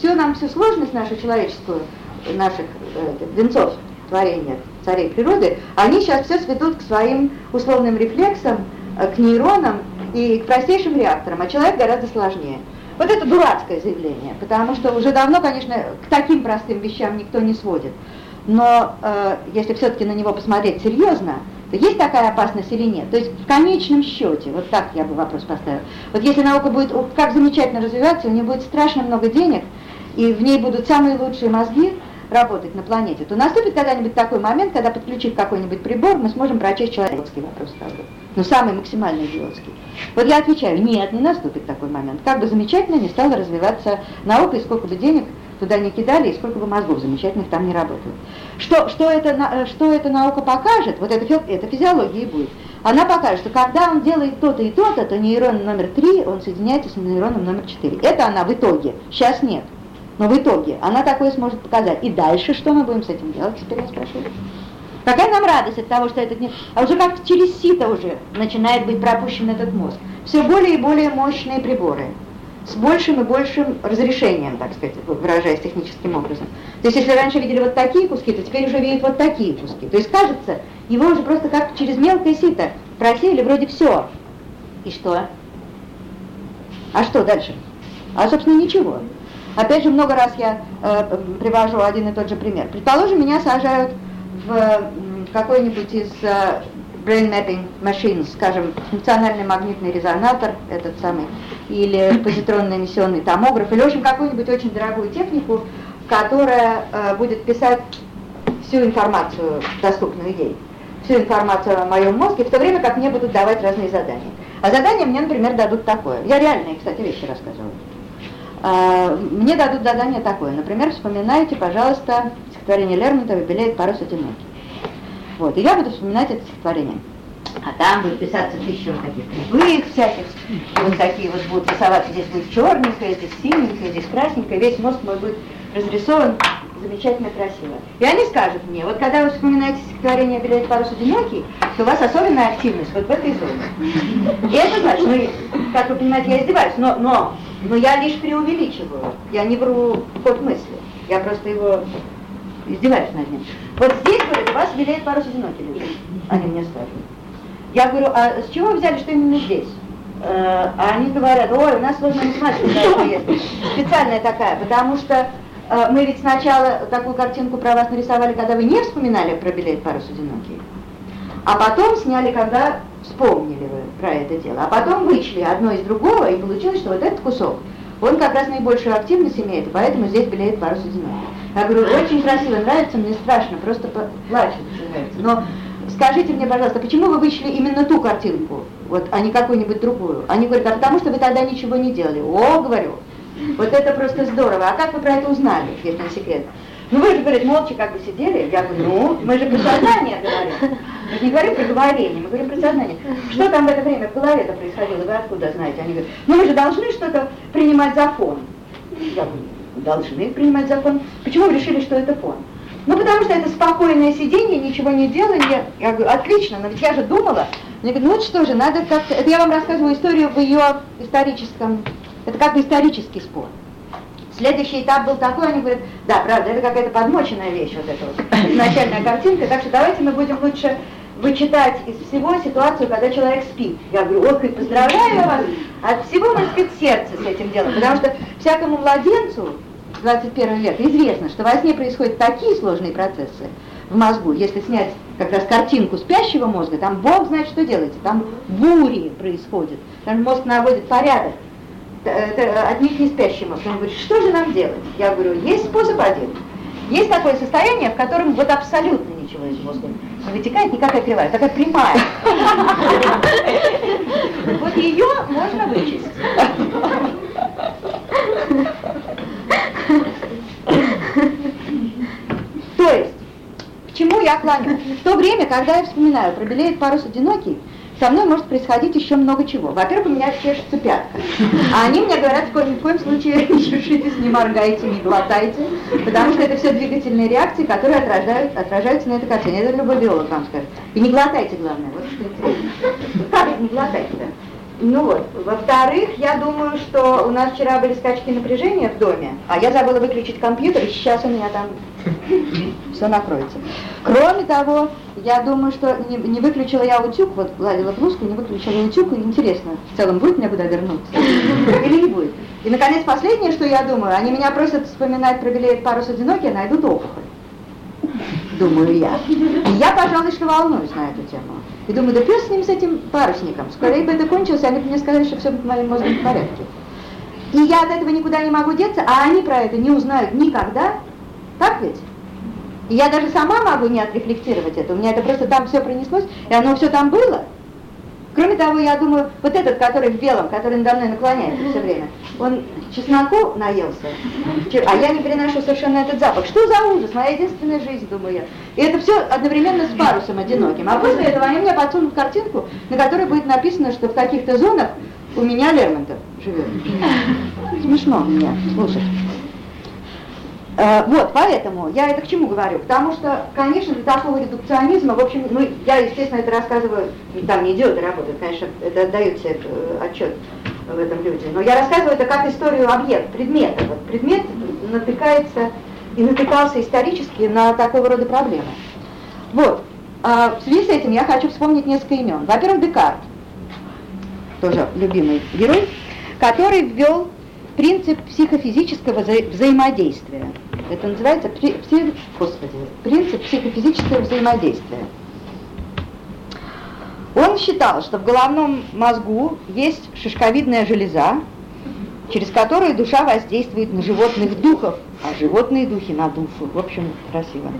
все нам, всю сложность нашу человеческую, наших э, венцов творения царей природы, они сейчас все сведут к своим условным рефлексам, э, к нейронам и к простейшим реакторам, а человек гораздо сложнее. Вот это дурацкое заявление, потому что уже давно, конечно, к таким простым вещам никто не сводит. Но э, если все-таки на него посмотреть серьезно, то есть такая опасность или нет? То есть в конечном счете, вот так я бы вопрос поставил, вот если наука будет как замечательно развиваться, у нее будет страшно много денег, и в ней будут самые лучшие мозги, работать на планете, то наступит когда-нибудь такой момент, когда подключив какой-нибудь прибор, мы сможем прочесть человеческий вопрос сразу. Ну, самый максимально идиотский. Вот я отвечаю, нет, не наступит такой момент. Как бы замечательно не стала развиваться наука, и сколько бы денег туда не кидали, и сколько бы мозгов замечательных там не работало. Что, что, это, что эта наука покажет, вот это, это физиология будет, она покажет, что когда он делает то-то и то-то, то нейрон номер три, он соединяется с нейроном номер четыре. Это она в итоге, сейчас нет. Но в итоге она такое сможет показать. И дальше что мы будем с этим делать, теперь я спрашиваю. Какая нам радость от того, что этот. А уже как через сито уже начинает быть пропущен этот мозг. Все более и более мощные приборы. С большим и большим разрешением, так сказать, выражаясь техническим образом. То есть если раньше видели вот такие куски, то теперь уже видят вот такие куски. То есть кажется, его уже просто как через мелкое сито просеяли вроде все. И что? А что дальше? А, собственно, ничего. Опять же, много раз я э, привожу один и тот же пример. Предположим, меня сажают в какой-нибудь из э, brain mapping machines, скажем, функциональный магнитный резонатор, этот самый, или позитронный эмиссионный томограф, или, в общем, какую-нибудь очень дорогую технику, которая э, будет писать всю информацию, доступную ей, всю информацию о моем мозге, в то время как мне будут давать разные задания. А задания мне, например, дадут такое. Я реальные, кстати, вещи рассказываю. А, мне дадут задание такое. Например, вспоминайте, пожалуйста, стихотворение Лермонтова «Белеет парус одинокий». Вот, и я буду вспоминать это стихотворение. А там будет писаться тысяча вот таких кривых всяких, вот такие вот будут рисоваться, здесь будет черненькое, здесь синенькое, здесь красненькое, весь мозг мой будет разрисован замечательно красиво. И они скажут мне, вот когда вы вспоминаете стихотворение «Белеет парус одинокий», то у вас особенная активность вот в этой зоне. И это значит, ну, как вы понимаете, я издеваюсь, но, но но я лишь преувеличиваю, я не вру ход мысли, я просто его издеваюсь над ним. Вот здесь, говорит, у вас велеет парус одинокий лежит, они мне скажут. Я говорю, а с чего вы взяли, что именно здесь? Э, а они говорят, ой, у нас сложная математика есть, специальная такая, потому что э, мы ведь сначала такую картинку про вас нарисовали, когда вы не вспоминали про билет парус одинокий, а потом сняли, когда вспомнили вы про это дело, а потом вычли одно из другого, и получилось, что вот этот кусок, он как раз наибольшую активность имеет, и поэтому здесь белеет парус одинокий. Я говорю, очень красиво, нравится, мне страшно, просто плачет, нравится. Но скажите мне, пожалуйста, почему вы вычли именно ту картинку, вот, а не какую-нибудь другую? Они говорят, а потому что вы тогда ничего не делали. О, говорю, вот это просто здорово. А как вы про это узнали, если не секрет? Ну вы же, говорит, молча как бы сидели. Я говорю, ну, мы же про сознание говорим. Мы же не говорим про говорение, мы говорим про сознание. Что там в это время в голове-то происходило, вы откуда знаете? Они говорят, ну мы же должны что-то принимать за фон. Я говорю, должны принимать за фон. Почему вы решили, что это фон? Ну, потому что это спокойное сидение, ничего не делание. Я говорю, отлично, но ведь я же думала. Мне говорят, ну вот что же, надо как-то... Это я вам рассказываю историю в ее историческом... Это как бы исторический спор. Следующий этап был такой, они говорят, да, правда, это какая-то подмоченная вещь, вот эта вот начальная картинка, так что давайте мы будем лучше вычитать из всего ситуацию, когда человек спит. Я говорю, ох, и поздравляю вас, от всего мы спит сердце с этим делом, потому что всякому младенцу 21 века известно, что во сне происходят такие сложные процессы в мозгу, если снять как раз картинку спящего мозга, там Бог знает, что делается, там бури происходят, там мозг наводит порядок, от них не спящим. Он говорит, что же нам делать? Я говорю, есть способ один. Есть такое состояние, в котором вот абсолютно ничего из мозга не вытекает, никакая кривая, такая прямая. Вот ее можно вычесть. То есть, к чему я клоню? В то время, когда я вспоминаю про белеет парус одинокий, со мной может происходить еще много чего. Во-первых, у меня чешется пятка. А они мне говорят, ни в коем случае не чешитесь, не моргайте, не глотайте, потому что это все двигательные реакции, которые отражают, отражаются на этой картине. Это любой биолог вам скажет. И не глотайте, главное. Вот что интересно. Как не глотайте-то? Ну вот. Во-вторых, я думаю, что у нас вчера были скачки напряжения в доме, а я забыла выключить компьютер, и сейчас у меня там все накроется. Кроме того, я думаю, что не, не выключила я утюг, вот ладила блузку, не выключила утюг, и интересно, в целом будет мне куда вернуться или не будет. И, наконец, последнее, что я думаю, они меня просят вспоминать про билет парус одинокий, найдут опухоль думаю я. И я, пожалуй, что волнуюсь на эту тему. И думаю, да пес с ним, с этим парусником. Скорее бы это кончилось, они бы мне сказали, что все с моим мозгом в порядке. И я от этого никуда не могу деться, а они про это не узнают никогда. Так ведь? И я даже сама могу не отрефлектировать это. У меня это просто там все принеслось, и оно все там было. Кроме того, я думаю, вот этот, который в белом, который надо мной наклоняется все время, он чесноку наелся, а я не переношу совершенно этот запах. Что за ужас? Моя единственная жизнь, думаю я. И это все одновременно с парусом одиноким. А после этого они мне подсунут картинку, на которой будет написано, что в каких-то зонах у меня Лермонтов живет. Смешно мне слушать. Э, вот, поэтому я это к чему говорю? Потому что, конечно, для такого редукционизма, в общем, ну, я, естественно, это рассказываю, там не идиоты работают, конечно, это отдают себе э, отчет в этом люди, но я рассказываю это как историю объекта, предмета. Вот предмет натыкается и натыкался исторически на такого рода проблемы. Вот, а в связи с этим я хочу вспомнить несколько имен. Во-первых, Декарт, тоже любимый герой, который ввел принцип психофизического вза взаимодействия. Это называется пси господи, принцип психофизического взаимодействия. Он считал, что в головном мозгу есть шишковидная железа, через которую душа воздействует на животных духов, а животные духи на душу. В общем, красиво.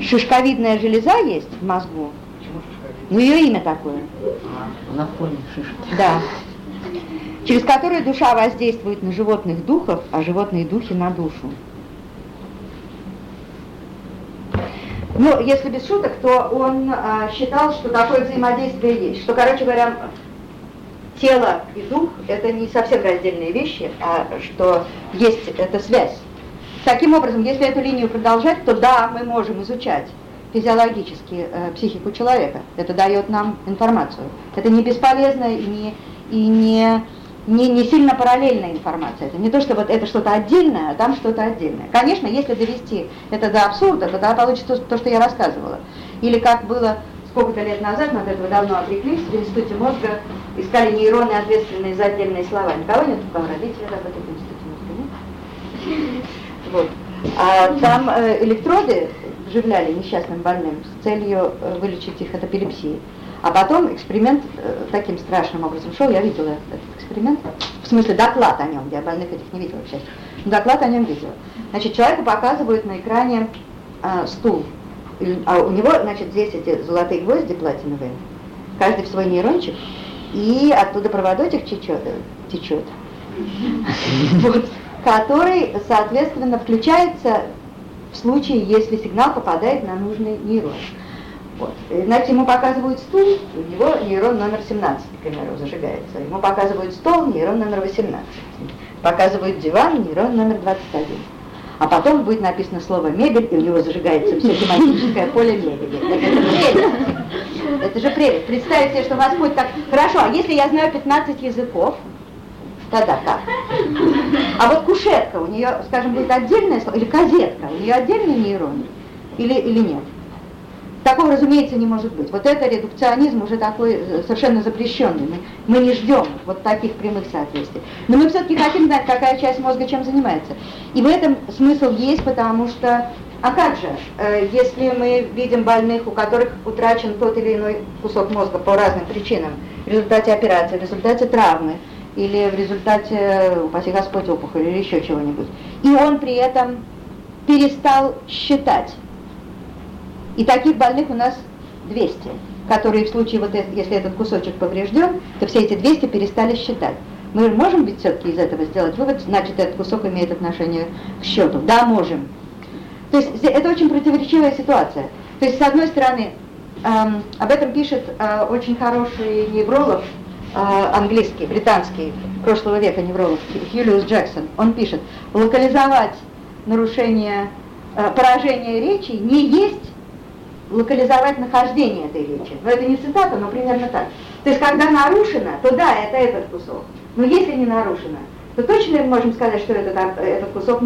Шишковидная железа есть в мозгу. Ну, ее имя такое. На фоне шишки. Да через которые душа воздействует на животных духов, а животные духи на душу. Ну, если без шуток, то он а, считал, что такое взаимодействие есть. Что, короче говоря, тело и дух – это не совсем раздельные вещи, а что есть эта связь. Таким образом, если эту линию продолжать, то да, мы можем изучать физиологически э, психику человека. Это дает нам информацию. Это не бесполезно и не, и не не, не сильно параллельная информация. Это не то, что вот это что-то отдельное, а там что-то отдельное. Конечно, если довести это до абсурда, то тогда получится то, то, что я рассказывала. Или как было сколько-то лет назад, мы от этого давно отреклись, в Институте мозга искали нейроны, ответственные за отдельные слова. Никого нет, у кого родители работают в Институте мозга, нет? Вот. А там э, электроды вживляли несчастным больным с целью э, вылечить их от эпилепсии. А потом эксперимент э, таким страшным образом шел, я видела этот эксперимент, в смысле доклад о нем, я больных этих не видела, к счастью, но доклад о нем видела. Значит, человеку показывают на экране э, стул, а у него, значит, здесь эти золотые гвозди платиновые, каждый в свой нейрончик, и оттуда проводочек течет, течет вот, который, соответственно, включается в случае, если сигнал попадает на нужный нейрон. Вот. Значит, ему показывают стул, у него нейрон номер 17, к примеру, зажигается. Ему показывают стол, нейрон номер 18. Показывают диван, нейрон номер 21. А потом будет написано слово «мебель», и у него зажигается все тематическое поле мебели. Это же прелесть. Это же прелесть. Представьте себе, что у вас будет так... Хорошо, а если я знаю 15 языков, тогда как? А вот кушетка, у нее, скажем, будет отдельное слово, или козетка, у нее отдельный нейрон, или, или нет? Такого, разумеется, не может быть. Вот это редукционизм уже такой э, совершенно запрещенный. Мы, мы не ждем вот таких прямых соответствий. Но мы все-таки хотим знать, какая часть мозга чем занимается. И в этом смысл есть, потому что, а как же, э, если мы видим больных, у которых утрачен тот или иной кусок мозга по разным причинам, в результате операции, в результате травмы, или в результате, упаси Господь, опухоли или еще чего-нибудь, и он при этом перестал считать, и таких больных у нас 200, которые в случае, вот если этот кусочек поврежден, то все эти 200 перестали считать. Мы можем ведь все-таки из этого сделать вывод, значит, этот кусок имеет отношение к счету. Да, можем. То есть это очень противоречивая ситуация. То есть, с одной стороны, эм, об этом пишет э, очень хороший невролог, э, английский, британский, прошлого века невролог Хьюлиус Джексон. Он пишет, локализовать нарушение, э, поражение речи не есть локализовать нахождение этой речи. Но это не цитата, но примерно так. То есть, когда нарушено, то да, это этот кусок. Но если не нарушено, то точно мы можем сказать, что этот, этот кусок